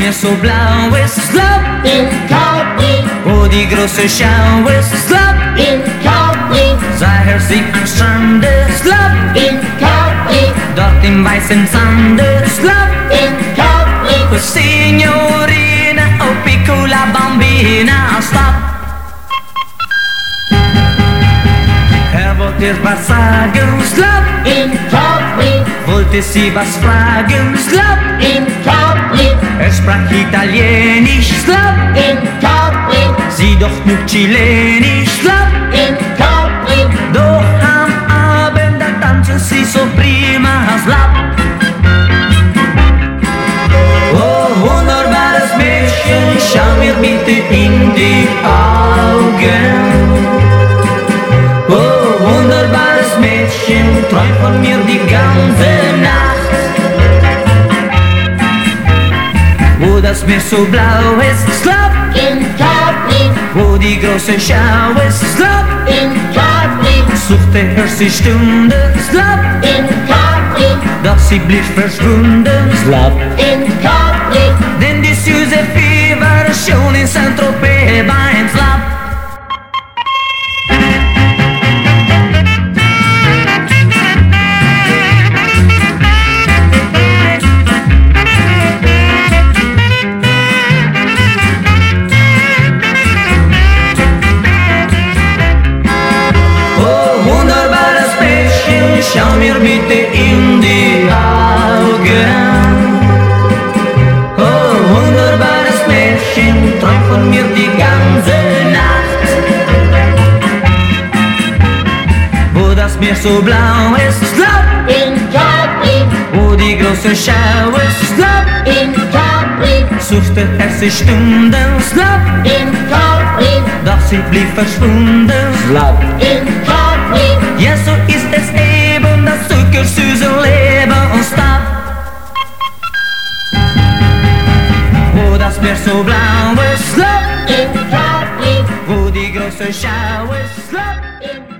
Meer so blau ist, slap, in Capri, wo die große Schau ist, slap, in Capri, sei her sie am Strande, slap, in Capri, dort im weißen Sande, slap, in Capri, Signorina, oh piccola bambina, stop. Er ihr was sagen, slap, in Capri, wollte sie was fragen, slap, in er sprach Italienisch, slap, in Capri, sie doch nur Chilenisch, slap, in Capri, doch am Abend da tanzen sie so prima, slap. Oh, wunderbares Mädchen, schau mir bitte in die Augen. Oh, wunderbares Mädchen, träum von mir die ganze Nacht. Wo das Meer so blau ist, slap, in Capri, wo die große Schau ist, slap, in Capri, suchte er sie Stunde, slap, in Capri, doch sie blieb verschwunden, slap. in Capri, schau mir bitte in die Augen. Oh, wunderbares Mädchen, träum von mir die ganze Nacht. Wo das Meer so blau ist, slap, in Capri, wo die große Schau ist, slap, in Capri, suchte er sie Stunden, slap, in Capri, doch sie blieb verschwunden, slap. in Capri, so blind, we're slow in the dark. Oh, shy, we're slow in